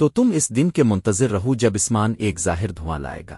تو تم اس دن کے منتظر رہو جب اسمان ایک ظاہر دھواں لائے گا۔